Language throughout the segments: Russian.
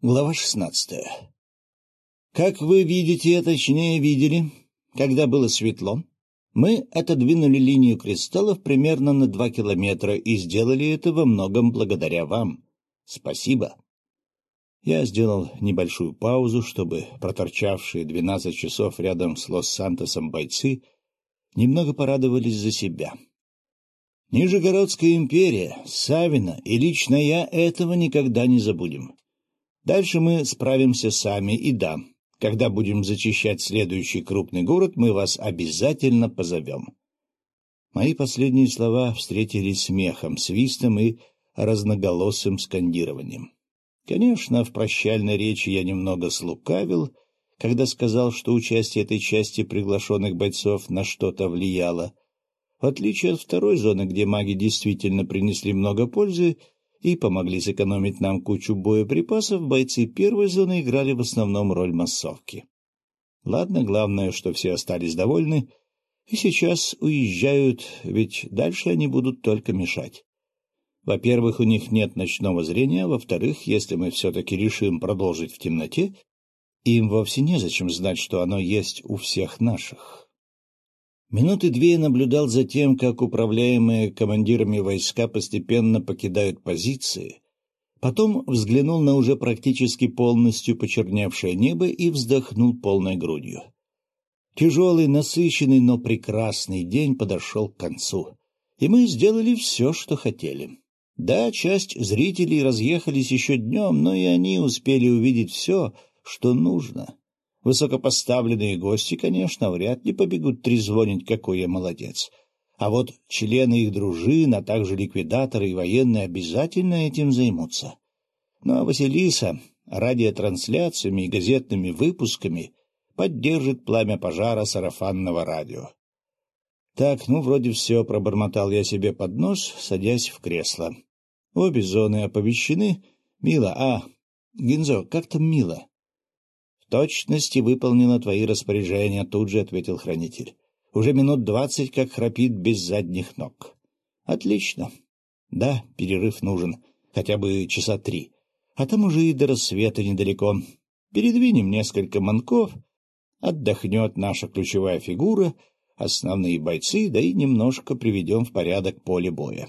Глава шестнадцатая. Как вы видите, а точнее видели, когда было светло, мы отодвинули линию кристаллов примерно на два километра и сделали это во многом благодаря вам. Спасибо. Я сделал небольшую паузу, чтобы проторчавшие двенадцать часов рядом с Лос-Сантосом бойцы немного порадовались за себя. Нижегородская империя, Савина и лично я этого никогда не забудем. Дальше мы справимся сами, и да, когда будем зачищать следующий крупный город, мы вас обязательно позовем. Мои последние слова встретились смехом, свистом и разноголосым скандированием. Конечно, в прощальной речи я немного слукавил, когда сказал, что участие этой части приглашенных бойцов на что-то влияло. В отличие от второй зоны, где маги действительно принесли много пользы, и помогли сэкономить нам кучу боеприпасов, бойцы первой зоны играли в основном роль массовки. Ладно, главное, что все остались довольны и сейчас уезжают, ведь дальше они будут только мешать. Во-первых, у них нет ночного зрения, а во-вторых, если мы все-таки решим продолжить в темноте, им вовсе незачем знать, что оно есть у всех наших. Минуты две я наблюдал за тем, как управляемые командирами войска постепенно покидают позиции, потом взглянул на уже практически полностью почерневшее небо и вздохнул полной грудью. Тяжелый, насыщенный, но прекрасный день подошел к концу, и мы сделали все, что хотели. Да, часть зрителей разъехались еще днем, но и они успели увидеть все, что нужно. Высокопоставленные гости, конечно, вряд ли побегут трезвонить, какой я молодец. А вот члены их дружин, а также ликвидаторы и военные обязательно этим займутся. Ну а Василиса радиотрансляциями и газетными выпусками поддержит пламя пожара сарафанного радио. Так, ну, вроде все, пробормотал я себе под нос, садясь в кресло. Обе зоны оповещены. Мила, а, Гинзо, как там Мила? Точности выполнено твои распоряжения, — тут же ответил хранитель. — Уже минут двадцать, как храпит без задних ног. — Отлично. Да, перерыв нужен. Хотя бы часа три. А там уже и до рассвета недалеко. Передвинем несколько манков. Отдохнет наша ключевая фигура, основные бойцы, да и немножко приведем в порядок поле боя.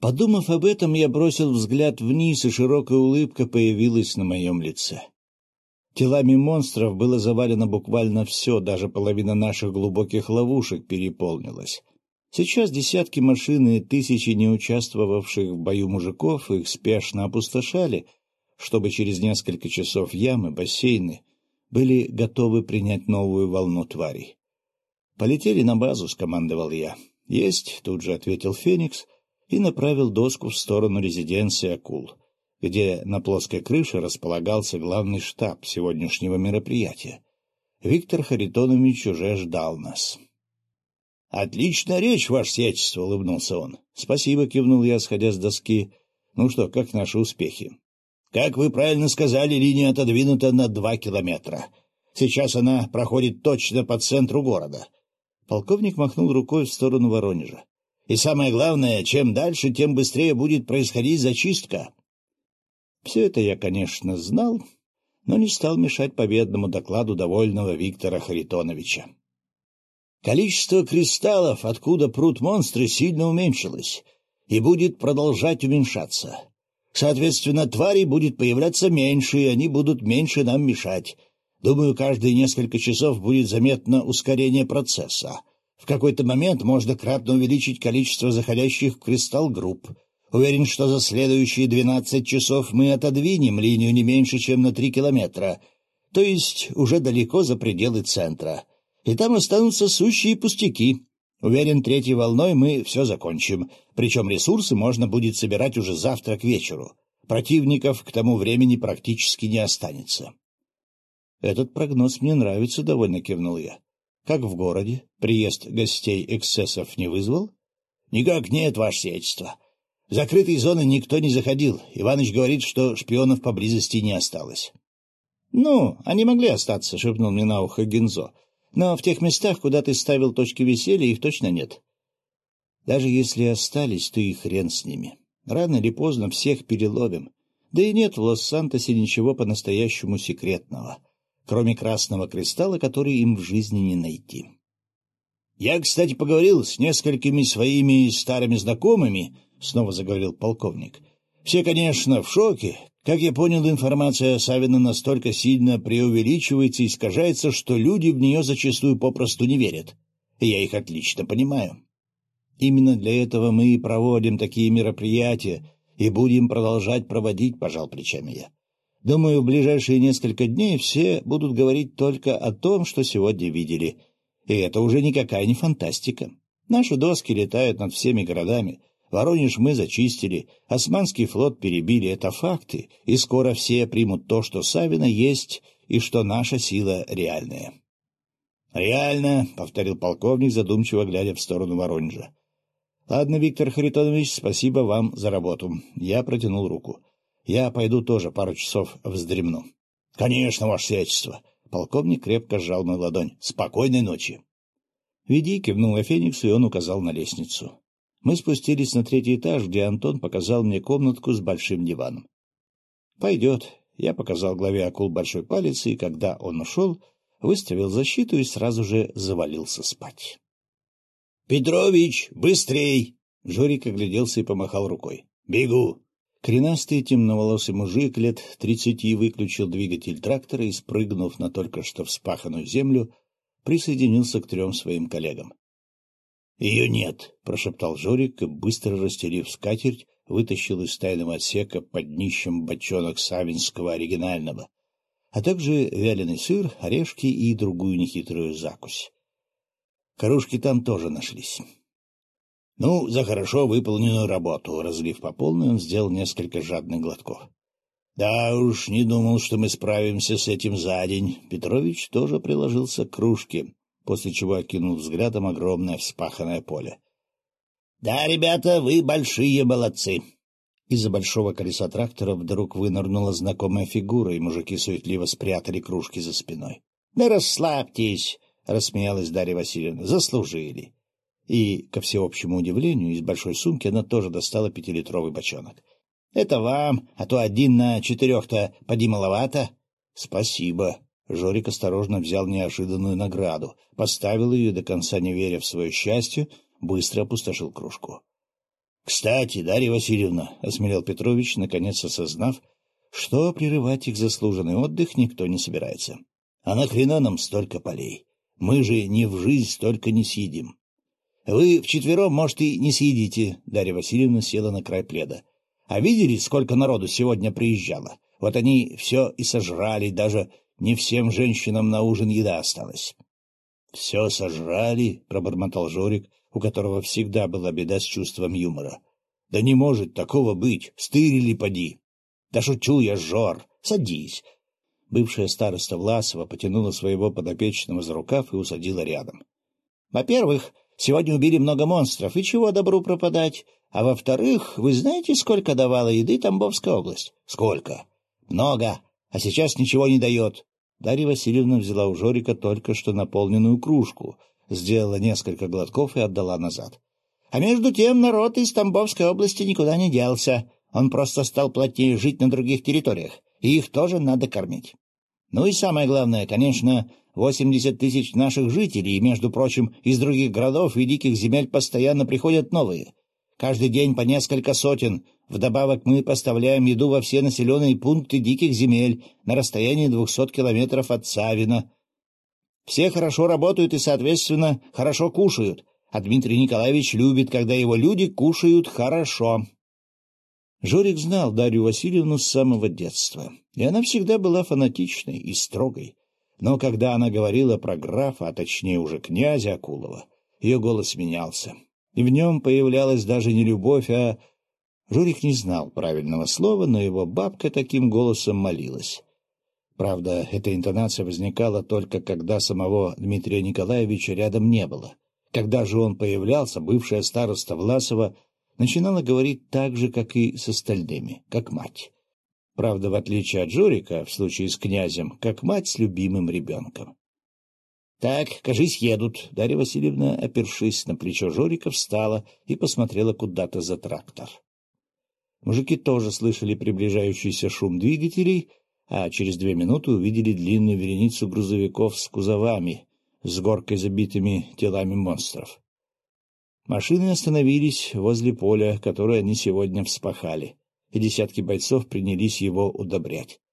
Подумав об этом, я бросил взгляд вниз, и широкая улыбка появилась на моем лице. Телами монстров было завалено буквально все, даже половина наших глубоких ловушек переполнилась. Сейчас десятки машин и тысячи неучаствовавших в бою мужиков их спешно опустошали, чтобы через несколько часов ямы, бассейны были готовы принять новую волну тварей. «Полетели на базу», — скомандовал я. «Есть», — тут же ответил Феникс и направил доску в сторону резиденции акул — где на плоской крыше располагался главный штаб сегодняшнего мероприятия. Виктор Харитонович уже ждал нас. — Отличная речь, ваше сиятельство, — улыбнулся он. — Спасибо, — кивнул я, сходя с доски. — Ну что, как наши успехи? — Как вы правильно сказали, линия отодвинута на два километра. Сейчас она проходит точно по центру города. Полковник махнул рукой в сторону Воронежа. — И самое главное, чем дальше, тем быстрее будет происходить зачистка. Все это я, конечно, знал, но не стал мешать победному докладу довольного Виктора Харитоновича. Количество кристаллов, откуда прут монстры, сильно уменьшилось и будет продолжать уменьшаться. Соответственно, тварей будет появляться меньше, и они будут меньше нам мешать. Думаю, каждые несколько часов будет заметно ускорение процесса. В какой-то момент можно кратно увеличить количество заходящих в кристалл групп — Уверен, что за следующие двенадцать часов мы отодвинем линию не меньше, чем на три километра, то есть уже далеко за пределы центра. И там останутся сущие пустяки. Уверен, третьей волной мы все закончим, причем ресурсы можно будет собирать уже завтра к вечеру. Противников к тому времени практически не останется. — Этот прогноз мне нравится, — довольно кивнул я. — Как в городе? Приезд гостей эксцессов не вызвал? — Никак нет, ваше сиятельство. В закрытые зоны никто не заходил. Иваныч говорит, что шпионов поблизости не осталось. — Ну, они могли остаться, — шепнул мне на ухо Гензо. — Но в тех местах, куда ты ставил точки веселья, их точно нет. Даже если остались, то и хрен с ними. Рано или поздно всех переловим. Да и нет в Лос-Сантосе ничего по-настоящему секретного, кроме красного кристалла, который им в жизни не найти. «Я, кстати, поговорил с несколькими своими старыми знакомыми», — снова заговорил полковник. «Все, конечно, в шоке. Как я понял, информация Савина настолько сильно преувеличивается и искажается, что люди в нее зачастую попросту не верят. Я их отлично понимаю. Именно для этого мы и проводим такие мероприятия, и будем продолжать проводить, — пожал плечами я. Думаю, в ближайшие несколько дней все будут говорить только о том, что сегодня видели. И это уже никакая не фантастика. Наши доски летают над всеми городами. Воронеж мы зачистили, Османский флот перебили. Это факты, и скоро все примут то, что Савина есть, и что наша сила реальная. — Реально, — повторил полковник, задумчиво глядя в сторону Воронежа. — Ладно, Виктор Харитонович, спасибо вам за работу. Я протянул руку. Я пойду тоже пару часов вздремну. — Конечно, ваше сиятельство. Полковник крепко сжал мою ладонь. — Спокойной ночи. — Веди, — кивнул Фениксу, и он указал на лестницу. Мы спустились на третий этаж, где Антон показал мне комнатку с большим диваном. — Пойдет. Я показал главе акул большой палец, и когда он ушел, выставил защиту и сразу же завалился спать. — Петрович, быстрей! Жорик огляделся и помахал рукой. — Бегу! Коренастый темноволосый мужик лет тридцати выключил двигатель трактора и, спрыгнув на только что вспаханную землю, присоединился к трем своим коллегам. — Ее нет, — прошептал Жорик и, быстро расстелив скатерть, вытащил из тайного отсека под днищем бочонок савинского оригинального, а также вяленый сыр, орешки и другую нехитрую закусь. Кружки там тоже нашлись. Ну, за хорошо выполненную работу, разлив по полной, он сделал несколько жадных глотков. Да уж, не думал, что мы справимся с этим за день. Петрович тоже приложился к кружке, после чего окинул взглядом огромное вспаханное поле. — Да, ребята, вы большие молодцы. Из-за большого колеса трактора вдруг вынырнула знакомая фигура, и мужики суетливо спрятали кружки за спиной. — Да расслабьтесь, — рассмеялась Дарья Васильевна, — заслужили. И, ко всеобщему удивлению, из большой сумки она тоже достала пятилитровый бочонок. — Это вам, а то один на четырех-то поди маловато. — Спасибо. Жорик осторожно взял неожиданную награду, поставил ее до конца, не веря в свое счастье, быстро опустошил кружку. — Кстати, Дарья Васильевна, — осмелел Петрович, наконец осознав, что прерывать их заслуженный отдых никто не собирается. — А нахрена нам столько полей? Мы же ни в жизнь столько не съедим. — Вы вчетвером, может, и не съедите, — Дарья Васильевна села на край пледа. — А видели, сколько народу сегодня приезжало? Вот они все и сожрали, даже не всем женщинам на ужин еда осталась. — Все сожрали, — пробормотал Жорик, у которого всегда была беда с чувством юмора. — Да не может такого быть, стырили поди. — Да шучу я, Жор, садись. Бывшая староста Власова потянула своего подопечного за рукав и усадила рядом. — Во-первых, сегодня убили много монстров, и чего добру пропадать? А во-вторых, вы знаете, сколько давала еды Тамбовская область? — Сколько? — Много, а сейчас ничего не дает. Дарья Васильевна взяла у Жорика только что наполненную кружку, сделала несколько глотков и отдала назад. А между тем народ из Тамбовской области никуда не делся. Он просто стал плотнее жить на других территориях и их тоже надо кормить. Ну и самое главное, конечно, 80 тысяч наших жителей, и, между прочим, из других городов и диких земель постоянно приходят новые. Каждый день по несколько сотен. Вдобавок мы поставляем еду во все населенные пункты диких земель на расстоянии 200 километров от Савина. Все хорошо работают и, соответственно, хорошо кушают, а Дмитрий Николаевич любит, когда его люди кушают хорошо. Жорик знал Дарью Васильевну с самого детства, и она всегда была фанатичной и строгой. Но когда она говорила про графа, а точнее уже князя Акулова, ее голос менялся, и в нем появлялась даже не любовь, а... Жорик не знал правильного слова, но его бабка таким голосом молилась. Правда, эта интонация возникала только когда самого Дмитрия Николаевича рядом не было. Когда же он появлялся, бывшая староста Власова начинала говорить так же, как и с остальными, как мать. Правда, в отличие от Жорика, в случае с князем, как мать с любимым ребенком. — Так, кажись, едут. Дарья Васильевна, опершись на плечо Жорика, встала и посмотрела куда-то за трактор. Мужики тоже слышали приближающийся шум двигателей, а через две минуты увидели длинную вереницу грузовиков с кузовами, с горкой забитыми телами монстров. Машины остановились возле поля, которое они сегодня вспахали, и десятки бойцов принялись его удобрять. —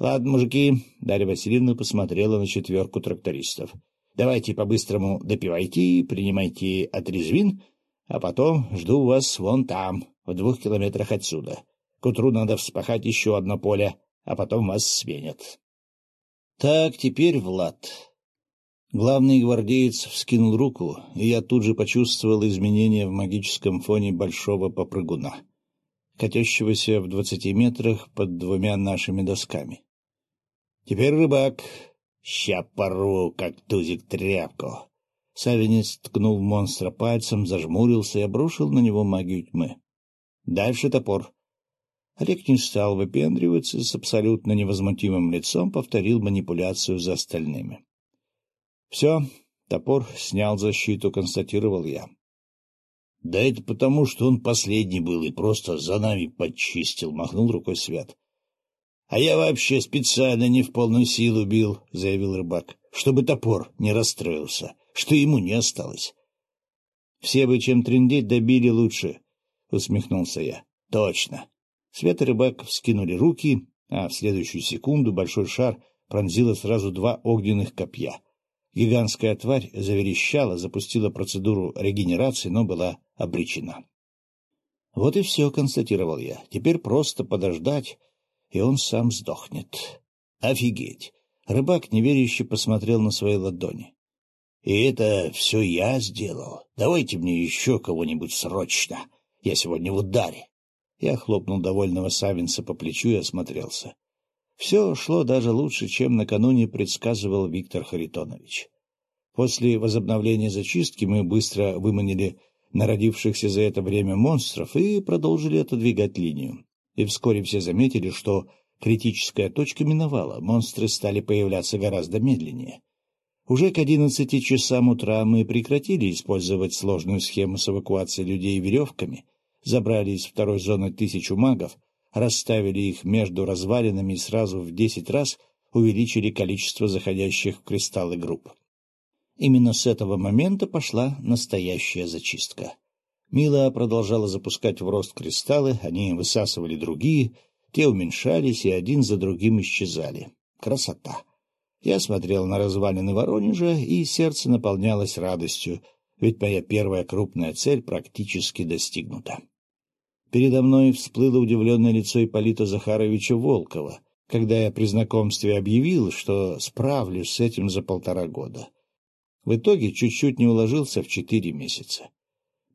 Ладно, мужики, — Дарья Васильевна посмотрела на четверку трактористов. — Давайте по-быстрому допивайте, принимайте отрезвин, а потом жду вас вон там, в двух километрах отсюда. К утру надо вспахать еще одно поле, а потом вас сменят. — Так, теперь Влад. Главный гвардеец вскинул руку, и я тут же почувствовал изменения в магическом фоне большого попрыгуна, катящегося в двадцати метрах под двумя нашими досками. Теперь рыбак. Ща пору, как тузик тряпку. Савинец ткнул монстра пальцем, зажмурился и обрушил на него магию тьмы. Дальше топор. Олег не стал выпендриваться, с абсолютно невозмутимым лицом повторил манипуляцию за остальными. — Все, топор снял защиту, констатировал я. — Да это потому, что он последний был и просто за нами подчистил, — махнул рукой Свят. — А я вообще специально не в полную силу бил, — заявил рыбак, — чтобы топор не расстроился, что ему не осталось. — Все бы чем трындеть добили лучше, — усмехнулся я. — Точно. Свет и рыбак вскинули руки, а в следующую секунду большой шар пронзило сразу два огненных копья — Гигантская тварь заверещала, запустила процедуру регенерации, но была обречена. Вот и все, констатировал я. Теперь просто подождать, и он сам сдохнет. Офигеть! Рыбак неверяще посмотрел на свои ладони. — И это все я сделал. Давайте мне еще кого-нибудь срочно. Я сегодня в ударе. Я хлопнул довольного Савинца по плечу и осмотрелся. Все шло даже лучше, чем накануне предсказывал Виктор Харитонович. После возобновления зачистки мы быстро выманили народившихся за это время монстров и продолжили отодвигать линию. И вскоре все заметили, что критическая точка миновала, монстры стали появляться гораздо медленнее. Уже к одиннадцати часам утра мы прекратили использовать сложную схему с эвакуацией людей веревками, забрали из второй зоны тысячу магов — расставили их между развалинами и сразу в десять раз увеличили количество заходящих в кристаллы групп. Именно с этого момента пошла настоящая зачистка. Мила продолжала запускать в рост кристаллы, они высасывали другие, те уменьшались и один за другим исчезали. Красота! Я смотрел на развалины Воронежа, и сердце наполнялось радостью, ведь моя первая крупная цель практически достигнута. Передо мной всплыло удивленное лицо Ипполита Захаровича Волкова, когда я при знакомстве объявил, что справлюсь с этим за полтора года. В итоге чуть-чуть не уложился в четыре месяца.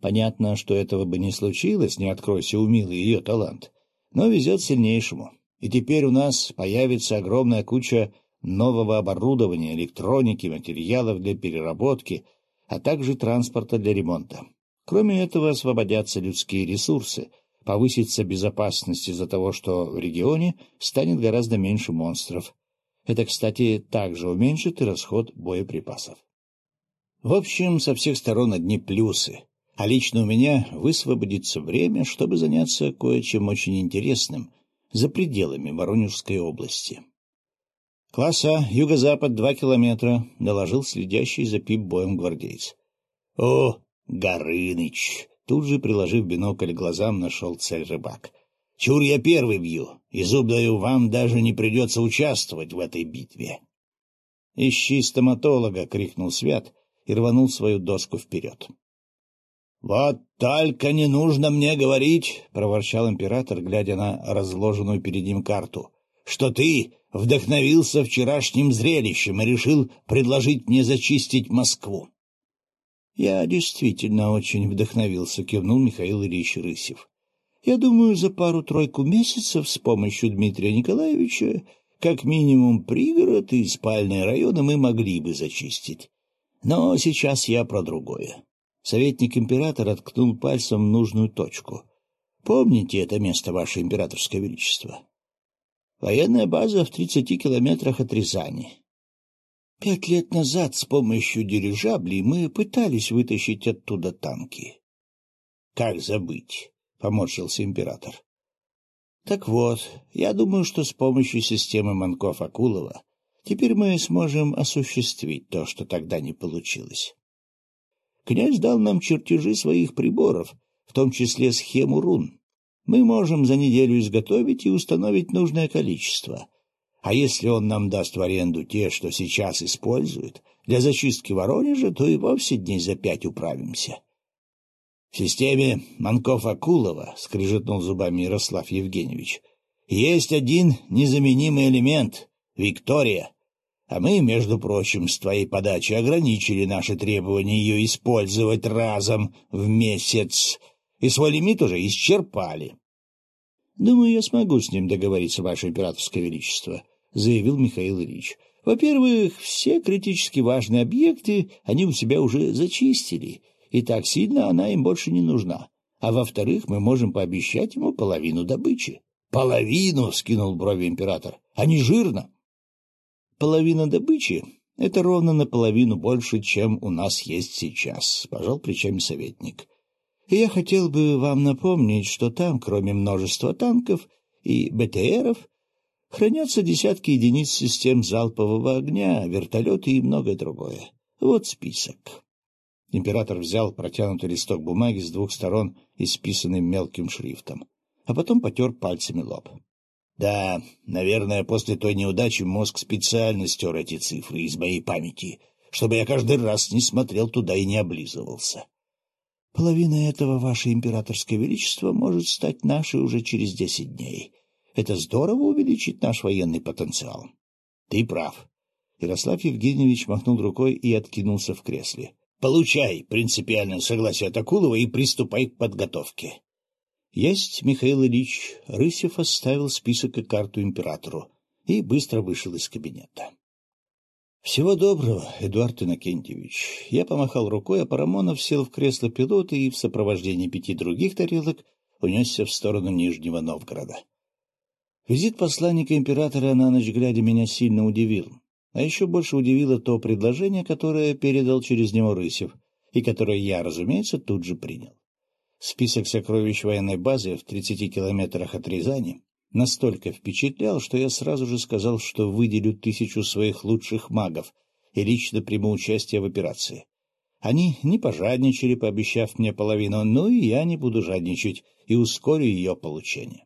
Понятно, что этого бы не случилось, не откройся у Милы ее талант, но везет сильнейшему. И теперь у нас появится огромная куча нового оборудования, электроники, материалов для переработки, а также транспорта для ремонта. Кроме этого, освободятся людские ресурсы — повысится безопасность из-за того, что в регионе станет гораздо меньше монстров. Это, кстати, также уменьшит и расход боеприпасов. В общем, со всех сторон одни плюсы, а лично у меня высвободится время, чтобы заняться кое-чем очень интересным за пределами Воронежской области. «Класса, юго-запад, два километра», — доложил следящий за пип-боем гвардейц. «О, Горыныч!» Тут же, приложив бинокль к глазам, нашел цель рыбак. — Чур я первый бью, и зуб даю, вам даже не придется участвовать в этой битве. — Ищи стоматолога! — крикнул Свят и рванул свою доску вперед. — Вот только не нужно мне говорить, — проворчал император, глядя на разложенную перед ним карту, — что ты вдохновился вчерашним зрелищем и решил предложить мне зачистить Москву. — Я действительно очень вдохновился, — кивнул Михаил Ильич Рысев. — Я думаю, за пару-тройку месяцев с помощью Дмитрия Николаевича как минимум пригород и спальные районы мы могли бы зачистить. Но сейчас я про другое. Советник императора ткнул пальцем в нужную точку. Помните это место, ваше императорское величество? Военная база в тридцати километрах от Рязани. Пять лет назад с помощью дирижаблей мы пытались вытащить оттуда танки. — Как забыть? — поморщился император. Так вот, я думаю, что с помощью системы Манков-Акулова теперь мы сможем осуществить то, что тогда не получилось. Князь дал нам чертежи своих приборов, в том числе схему рун. Мы можем за неделю изготовить и установить нужное количество. А если он нам даст в аренду те, что сейчас использует, для зачистки Воронежа, то и вовсе дней за пять управимся. — В системе Манков-Акулова, — скрижетнул зубами Ярослав Евгеньевич, — есть один незаменимый элемент — Виктория. А мы, между прочим, с твоей подачи ограничили наши требования ее использовать разом в месяц, и свой лимит уже исчерпали. — Думаю, я смогу с ним договориться, Ваше Императорское Величество, — заявил Михаил Ильич. — Во-первых, все критически важные объекты они у себя уже зачистили, и так сильно она им больше не нужна. А во-вторых, мы можем пообещать ему половину добычи. — Половину! — скинул брови император. — не жирно! Половина добычи — это ровно наполовину больше, чем у нас есть сейчас, — пожал плечами советник. И я хотел бы вам напомнить, что там, кроме множества танков и БТРов, хранятся десятки единиц систем залпового огня, вертолеты и многое другое. Вот список. Император взял протянутый листок бумаги с двух сторон, исписанный мелким шрифтом, а потом потер пальцами лоб. Да, наверное, после той неудачи мозг специально стер эти цифры из моей памяти, чтобы я каждый раз не смотрел туда и не облизывался. Половина этого, ваше императорское величество, может стать нашей уже через десять дней. Это здорово увеличит наш военный потенциал. Ты прав. Ярослав Евгеньевич махнул рукой и откинулся в кресле. Получай принципиальное согласие Атакулова и приступай к подготовке. Есть, Михаил Ильич, Рысев оставил список и карту императору и быстро вышел из кабинета. — Всего доброго, Эдуард Иннокентьевич. Я помахал рукой, а Парамонов сел в кресло пилота и в сопровождении пяти других тарелок унесся в сторону Нижнего Новгорода. Визит посланника императора на ночь глядя меня сильно удивил. А еще больше удивило то предложение, которое передал через него Рысев, и которое я, разумеется, тут же принял. Список сокровищ военной базы в 30 километрах от Рязани настолько впечатлял, что я сразу же сказал, что выделю тысячу своих лучших магов и лично приму участие в операции. Они не пожадничали, пообещав мне половину, но и я не буду жадничать и ускорю ее получение.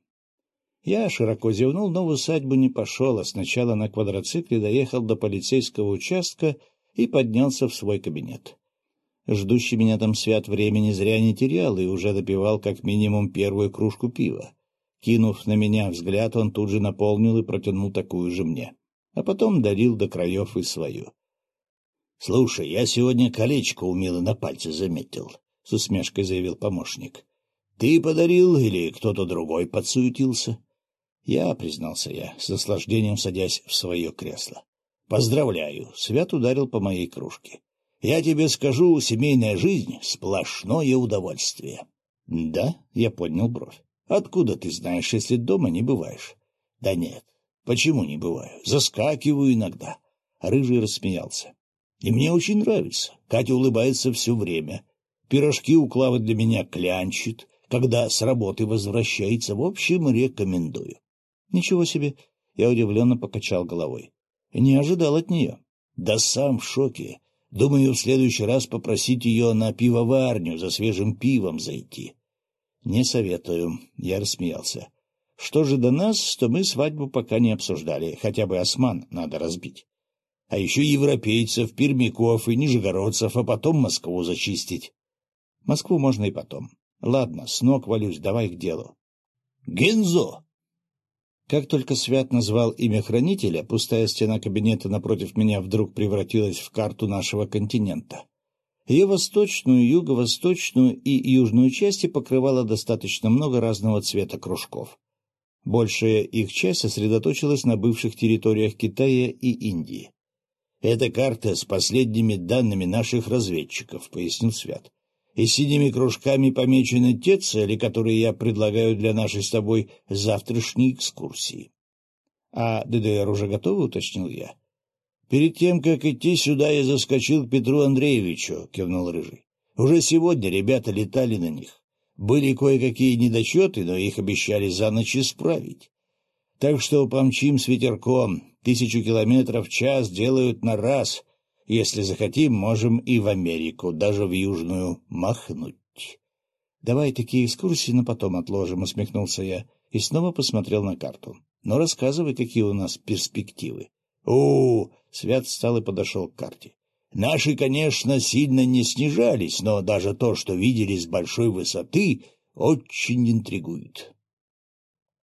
Я широко зевнул, но в усадьбу не пошел, а сначала на квадроцикле доехал до полицейского участка и поднялся в свой кабинет. Ждущий меня там свят времени зря не терял и уже допивал как минимум первую кружку пива. Кинув на меня взгляд, он тут же наполнил и протянул такую же мне, а потом дарил до краев и свою. — Слушай, я сегодня колечко умело на пальце заметил, — с усмешкой заявил помощник. — Ты подарил или кто-то другой подсуетился? — Я, — признался я, с наслаждением садясь в свое кресло. — Поздравляю, Свят ударил по моей кружке. Я тебе скажу, семейная жизнь — сплошное удовольствие. — Да? — я поднял бровь. — Откуда ты знаешь, если дома не бываешь? — Да нет. Почему не бываю? Заскакиваю иногда. Рыжий рассмеялся. — И мне очень нравится. Катя улыбается все время. Пирожки у Клавы для меня клянчит. Когда с работы возвращается, в общем, рекомендую. — Ничего себе! Я удивленно покачал головой. Не ожидал от нее. — Да сам в шоке. Думаю, в следующий раз попросить ее на пивоварню за свежим пивом зайти. — Не советую, — я рассмеялся. — Что же до нас, то мы свадьбу пока не обсуждали, хотя бы осман надо разбить. А еще европейцев, пермяков и нижегородцев, а потом Москву зачистить. Москву можно и потом. Ладно, с ног валюсь, давай к делу. — Гензо! Как только Свят назвал имя хранителя, пустая стена кабинета напротив меня вдруг превратилась в карту нашего континента. Ее восточную, юго-восточную и южную части покрывало достаточно много разного цвета кружков. Большая их часть сосредоточилась на бывших территориях Китая и Индии. «Это карта с последними данными наших разведчиков», — пояснил Свят и синими кружками помечены те цели, которые я предлагаю для нашей с тобой завтрашней экскурсии. — А ДДР уже готовы? — уточнил я. — Перед тем, как идти сюда, я заскочил к Петру Андреевичу, — кивнул Рыжий. — Уже сегодня ребята летали на них. Были кое-какие недочеты, но их обещали за ночь исправить. Так что помчим с ветерком. Тысячу километров в час делают на раз. Если захотим, можем и в Америку, даже в Южную, махнуть. — Давай такие экскурсии на потом отложим, — усмехнулся я и снова посмотрел на карту. — Но рассказывай, какие у нас перспективы. — О, Свят встал и подошел к карте. Наши, конечно, сильно не снижались, но даже то, что видели с большой высоты, очень интригует.